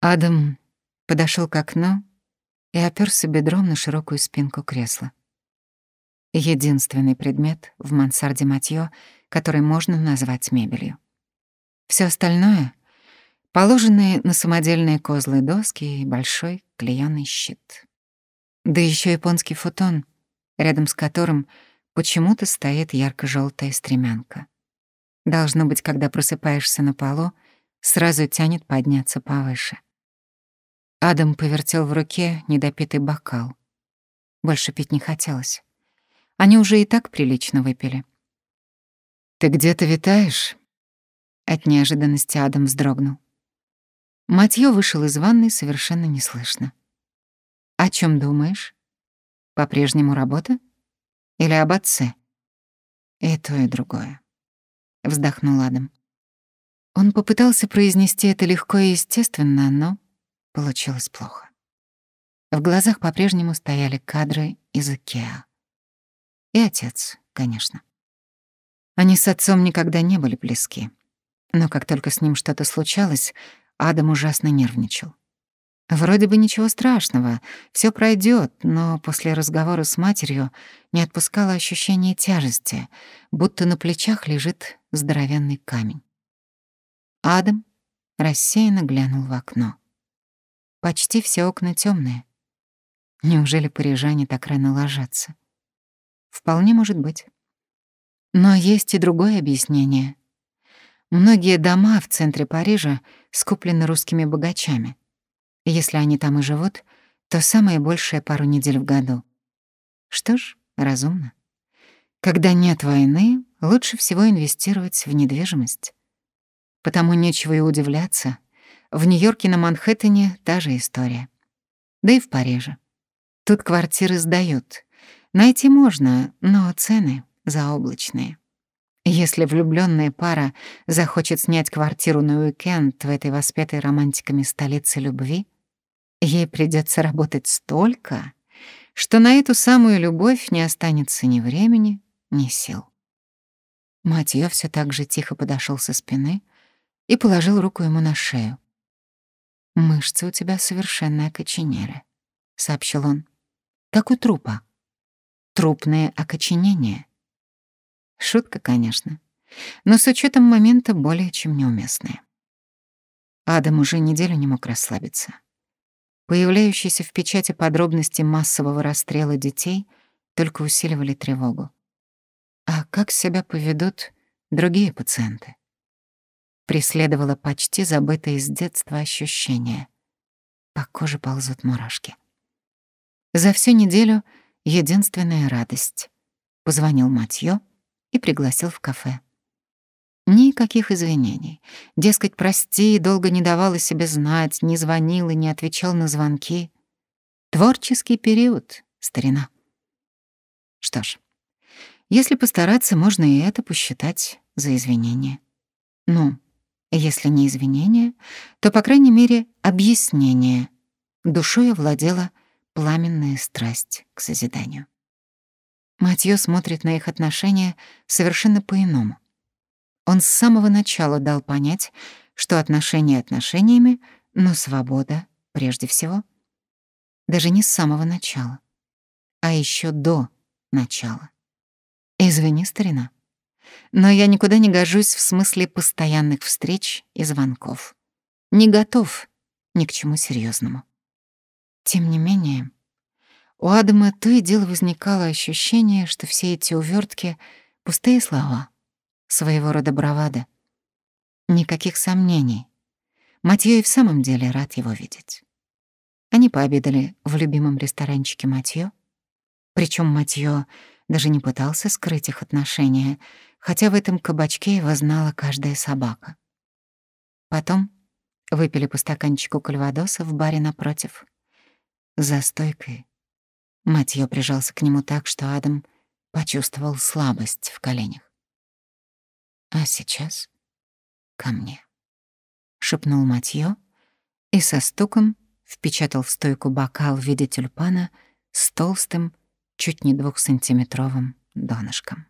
Адам подошел к окну и оперся бедром на широкую спинку кресла. Единственный предмет в мансарде Матьё, который можно назвать мебелью. Все остальное — положенные на самодельные козлы доски и большой клеёный щит. Да еще японский футон, рядом с которым почему-то стоит ярко желтая стремянка. Должно быть, когда просыпаешься на полу, сразу тянет подняться повыше. Адам повертел в руке недопитый бокал. Больше пить не хотелось. Они уже и так прилично выпили. «Ты где-то витаешь?» От неожиданности Адам вздрогнул. Матьё вышел из ванной совершенно неслышно. «О чем думаешь? По-прежнему работа? Или об отце?» «И то, и другое», — вздохнул Адам. Он попытался произнести это легко и естественно, но Получилось плохо. В глазах по-прежнему стояли кадры из Икеа. И отец, конечно. Они с отцом никогда не были близки. Но как только с ним что-то случалось, Адам ужасно нервничал. Вроде бы ничего страшного, все пройдет, но после разговора с матерью не отпускало ощущение тяжести, будто на плечах лежит здоровенный камень. Адам рассеянно глянул в окно. Почти все окна темные. Неужели парижане так рано ложатся? Вполне может быть. Но есть и другое объяснение. Многие дома в центре Парижа скуплены русскими богачами. Если они там и живут, то самое большее пару недель в году. Что ж, разумно. Когда нет войны, лучше всего инвестировать в недвижимость. Потому нечего и удивляться, в Нью-Йорке на Манхэттене та же история. Да и в Париже. Тут квартиры сдают. Найти можно, но цены заоблачные. Если влюбленная пара захочет снять квартиру на уикенд в этой воспетой романтиками столице любви, ей придется работать столько, что на эту самую любовь не останется ни времени, ни сил. Матьё все так же тихо подошел со спины и положил руку ему на шею. «Мышцы у тебя совершенно окоченели», — сообщил он. «Как у трупа. Трупное окоченение». Шутка, конечно, но с учетом момента более чем неуместная. Адам уже неделю не мог расслабиться. Появляющиеся в печати подробности массового расстрела детей только усиливали тревогу. А как себя поведут другие пациенты? Преследовало почти забытое с детства ощущение. По коже ползут мурашки. За всю неделю единственная радость. Позвонил Матьё и пригласил в кафе. Никаких извинений. Дескать, прости, долго не давала себе знать, не звонил и не отвечал на звонки. Творческий период, старина. Что ж, если постараться, можно и это посчитать за извинение. Ну, если не извинение, то, по крайней мере, объяснение. Душой овладела пламенная страсть к созиданию. Матьё смотрит на их отношения совершенно по-иному. Он с самого начала дал понять, что отношения отношениями, но свобода прежде всего. Даже не с самого начала, а еще до начала. Извини, старина но я никуда не гожусь в смысле постоянных встреч и звонков. Не готов ни к чему серьезному. Тем не менее, у Адама то и дело возникало ощущение, что все эти увертки — пустые слова, своего рода бравада. Никаких сомнений. Матьё и в самом деле рад его видеть. Они пообедали в любимом ресторанчике Матьё. Причем Матьё даже не пытался скрыть их отношения, хотя в этом кабачке его знала каждая собака. Потом выпили по стаканчику кальвадоса в баре напротив. За стойкой Матьё прижался к нему так, что Адам почувствовал слабость в коленях. «А сейчас ко мне», — шепнул Матьё и со стуком впечатал в стойку бокал в виде тюльпана с толстым, чуть не двухсантиметровым донышком.